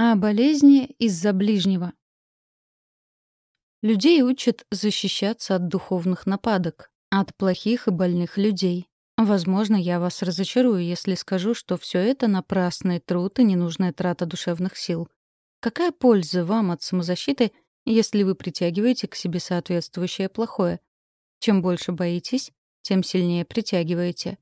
О болезни из-за ближнего. Людей учат защищаться от духовных нападок, от плохих и больных людей. Возможно, я вас разочарую, если скажу, что все это напрасный труд и ненужная трата душевных сил. Какая польза вам от самозащиты, если вы притягиваете к себе соответствующее плохое? Чем больше боитесь, тем сильнее притягиваете.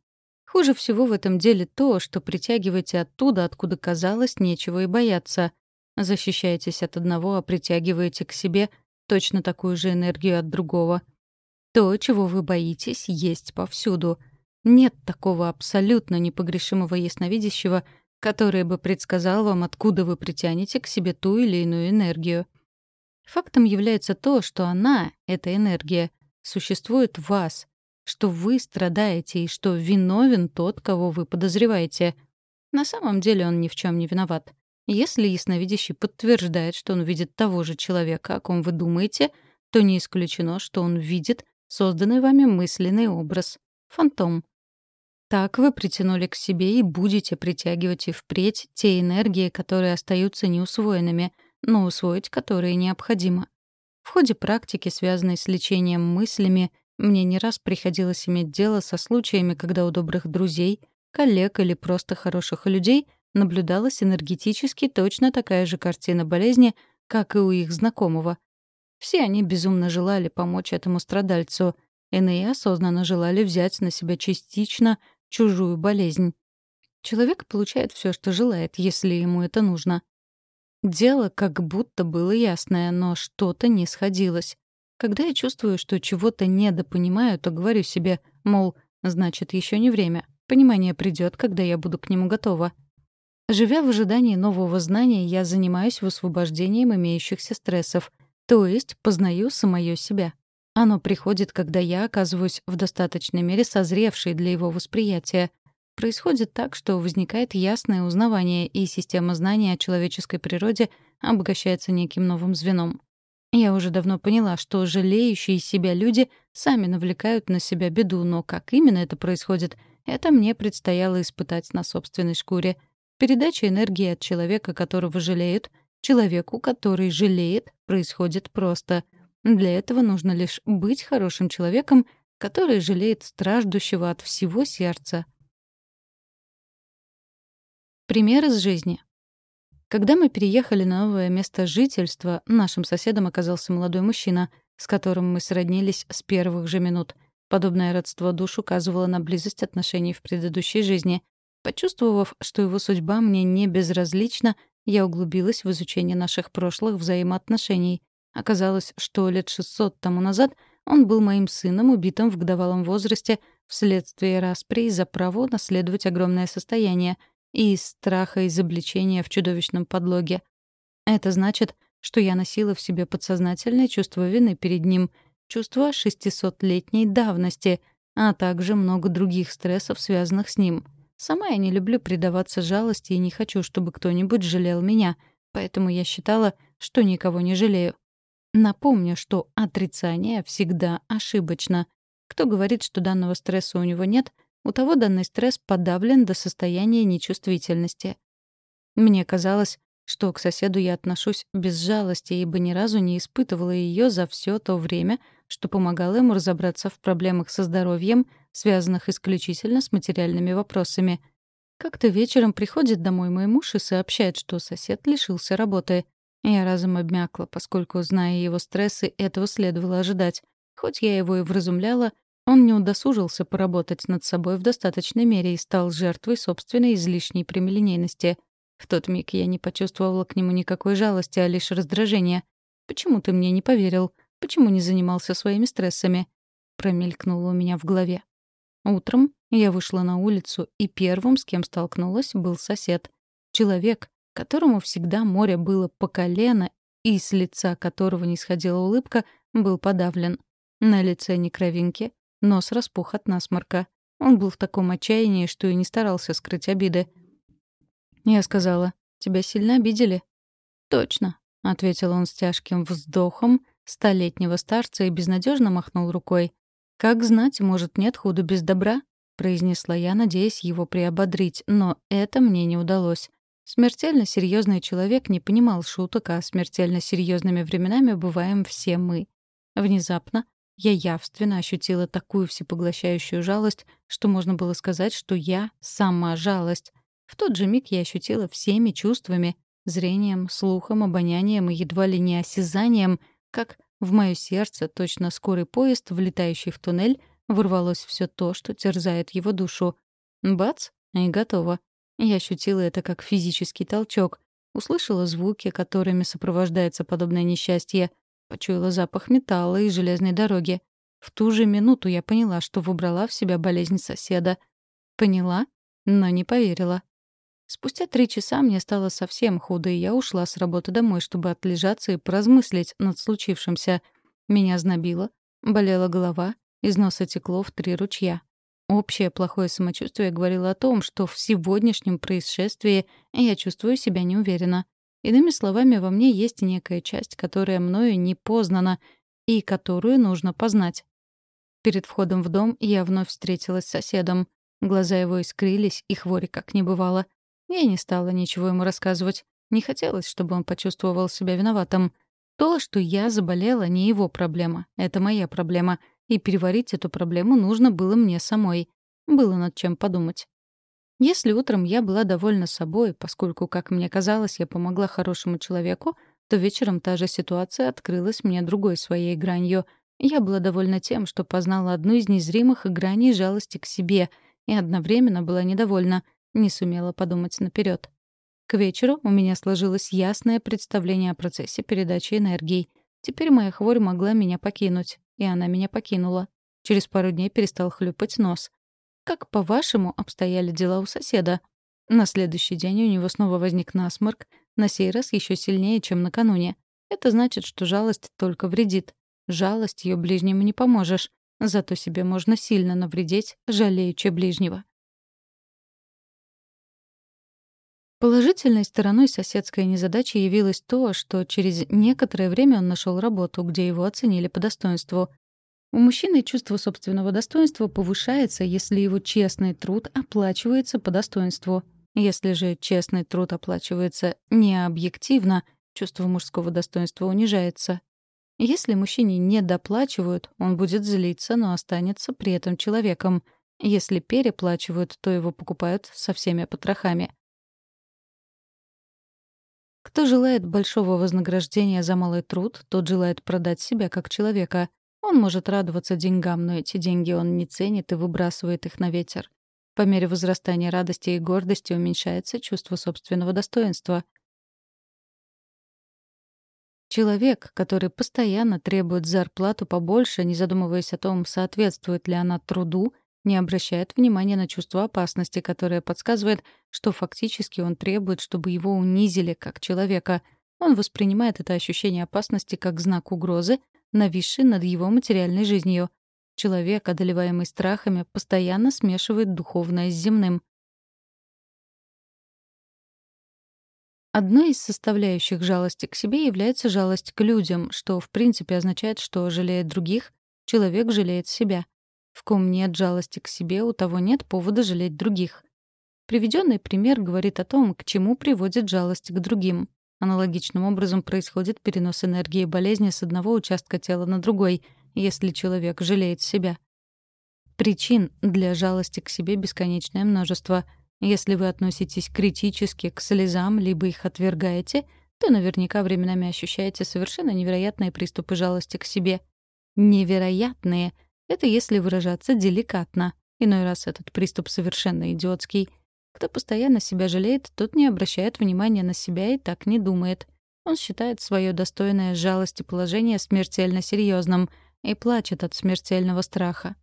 Хуже всего в этом деле то, что притягиваете оттуда, откуда казалось, нечего и бояться. Защищаетесь от одного, а притягиваете к себе точно такую же энергию от другого. То, чего вы боитесь, есть повсюду. Нет такого абсолютно непогрешимого ясновидящего, который бы предсказал вам, откуда вы притянете к себе ту или иную энергию. Фактом является то, что она, эта энергия, существует в вас, что вы страдаете и что виновен тот, кого вы подозреваете. На самом деле он ни в чем не виноват. Если ясновидящий подтверждает, что он видит того же человека, о ком вы думаете, то не исключено, что он видит созданный вами мысленный образ — фантом. Так вы притянули к себе и будете притягивать и впредь те энергии, которые остаются неусвоенными, но усвоить которые необходимо. В ходе практики, связанной с лечением мыслями, мне не раз приходилось иметь дело со случаями, когда у добрых друзей, коллег или просто хороших людей наблюдалась энергетически точно такая же картина болезни, как и у их знакомого. Все они безумно желали помочь этому страдальцу, иные осознанно желали взять на себя частично чужую болезнь. Человек получает все, что желает, если ему это нужно. Дело как будто было ясное, но что-то не сходилось. Когда я чувствую, что чего-то недопонимаю, то говорю себе, мол, значит, еще не время. Понимание придет, когда я буду к нему готова. Живя в ожидании нового знания, я занимаюсь высвобождением имеющихся стрессов, то есть познаю самое себя. Оно приходит, когда я оказываюсь в достаточной мере созревшей для его восприятия. Происходит так, что возникает ясное узнавание, и система знаний о человеческой природе обогащается неким новым звеном. Я уже давно поняла, что жалеющие себя люди сами навлекают на себя беду, но как именно это происходит, это мне предстояло испытать на собственной шкуре. Передача энергии от человека, которого жалеют, человеку, который жалеет, происходит просто. Для этого нужно лишь быть хорошим человеком, который жалеет страждущего от всего сердца. Пример из жизни. Когда мы переехали на новое место жительства, нашим соседом оказался молодой мужчина, с которым мы сроднились с первых же минут. Подобное родство душ указывало на близость отношений в предыдущей жизни. Почувствовав, что его судьба мне не безразлична, я углубилась в изучение наших прошлых взаимоотношений. Оказалось, что лет 600 тому назад он был моим сыном, убитым в годовалом возрасте вследствие распри за право наследовать огромное состояние — и из страха изобличения в чудовищном подлоге. Это значит, что я носила в себе подсознательное чувство вины перед ним, чувство шестисотлетней давности, а также много других стрессов, связанных с ним. Сама я не люблю предаваться жалости и не хочу, чтобы кто-нибудь жалел меня, поэтому я считала, что никого не жалею. Напомню, что отрицание всегда ошибочно. Кто говорит, что данного стресса у него нет — у того данный стресс подавлен до состояния нечувствительности. Мне казалось, что к соседу я отношусь без жалости, ибо ни разу не испытывала ее за все то время, что помогала ему разобраться в проблемах со здоровьем, связанных исключительно с материальными вопросами. Как-то вечером приходит домой мой муж и сообщает, что сосед лишился работы. Я разом обмякла, поскольку, зная его стрессы, этого следовало ожидать. Хоть я его и вразумляла, он не удосужился поработать над собой в достаточной мере и стал жертвой собственной излишней прямолинейности. В тот миг я не почувствовала к нему никакой жалости, а лишь раздражения. «Почему ты мне не поверил? Почему не занимался своими стрессами?» Промелькнуло у меня в голове. Утром я вышла на улицу, и первым, с кем столкнулась, был сосед. Человек, которому всегда море было по колено, и с лица которого не сходила улыбка, был подавлен. На лице ни кровинки, Нос распух от насморка. Он был в таком отчаянии, что и не старался скрыть обиды. Я сказала, «Тебя сильно обидели?» «Точно», — ответил он с тяжким вздохом столетнего старца и безнадежно махнул рукой. «Как знать, может, нет худа без добра?» — произнесла я, надеясь его приободрить, но это мне не удалось. Смертельно серьезный человек не понимал шуток, а смертельно серьезными временами бываем все мы. Внезапно я явственно ощутила такую всепоглощающую жалость, что можно было сказать, что я — сама жалость. В тот же миг я ощутила всеми чувствами — зрением, слухом, обонянием и едва ли не осязанием, как в моё сердце, точно скорый поезд, влетающий в туннель, ворвалось все то, что терзает его душу. Бац! И готово. Я ощутила это как физический толчок. Услышала звуки, которыми сопровождается подобное несчастье — Почуяла запах металла и железной дороги. В ту же минуту я поняла, что выбрала в себя болезнь соседа. Поняла, но не поверила. Спустя три часа мне стало совсем худо, и я ушла с работы домой, чтобы отлежаться и поразмыслить над случившимся. Меня знобило, болела голова, из носа текло в три ручья. Общее плохое самочувствие говорило о том, что в сегодняшнем происшествии я чувствую себя неуверенно. Иными словами, во мне есть некая часть, которая мною не познана и которую нужно познать. Перед входом в дом я вновь встретилась с соседом. Глаза его искрились, и хвори как не бывало. Я не стала ничего ему рассказывать. Не хотелось, чтобы он почувствовал себя виноватым. То, что я заболела, не его проблема. Это моя проблема. И переварить эту проблему нужно было мне самой. Было над чем подумать. Если утром я была довольна собой, поскольку, как мне казалось, я помогла хорошему человеку, то вечером та же ситуация открылась мне другой своей гранью. Я была довольна тем, что познала одну из незримых граней жалости к себе, и одновременно была недовольна, не сумела подумать наперед. К вечеру у меня сложилось ясное представление о процессе передачи энергии. Теперь моя хворь могла меня покинуть, и она меня покинула. Через пару дней перестал хлюпать нос. Как, по-вашему, обстояли дела у соседа? На следующий день у него снова возник насморк, на сей раз еще сильнее, чем накануне. Это значит, что жалость только вредит. Жалостью ближнему не поможешь, зато себе можно сильно навредить, жалеючи ближнего. Положительной стороной соседской незадачи явилось то, что через некоторое время он нашел работу, где его оценили по достоинству. У мужчины чувство собственного достоинства повышается, если его честный труд оплачивается по достоинству. Если же честный труд оплачивается не объективно, чувство мужского достоинства унижается. Если мужчине не доплачивают, он будет злиться, но останется при этом человеком. Если переплачивают, то его покупают со всеми потрохами. Кто желает большого вознаграждения за малый труд, тот желает продать себя как человека. Он может радоваться деньгам, но эти деньги он не ценит и выбрасывает их на ветер. По мере возрастания радости и гордости уменьшается чувство собственного достоинства. Человек, который постоянно требует зарплату побольше, не задумываясь о том, соответствует ли она труду, не обращает внимания на чувство опасности, которое подсказывает, что фактически он требует, чтобы его унизили как человека. Он воспринимает это ощущение опасности как знак угрозы, нависший над его материальной жизнью. Человек, одолеваемый страхами, постоянно смешивает духовное с земным. Одной из составляющих жалости к себе является жалость к людям, что в принципе означает, что, жалея других, человек жалеет себя. В ком нет жалости к себе, у того нет повода жалеть других. Приведенный пример говорит о том, к чему приводит жалость к другим. Аналогичным образом происходит перенос энергии болезни с одного участка тела на другой, если человек жалеет себя. Причин для жалости к себе бесконечное множество. Если вы относитесь критически к слезам, либо их отвергаете, то наверняка временами ощущаете совершенно невероятные приступы жалости к себе. Невероятные — это если выражаться деликатно. Иной раз этот приступ совершенно идиотский — кто постоянно себя жалеет, тот не обращает внимания на себя и так не думает. Он считает свое достойное жалости положение смертельно серьезным и плачет от смертельного страха.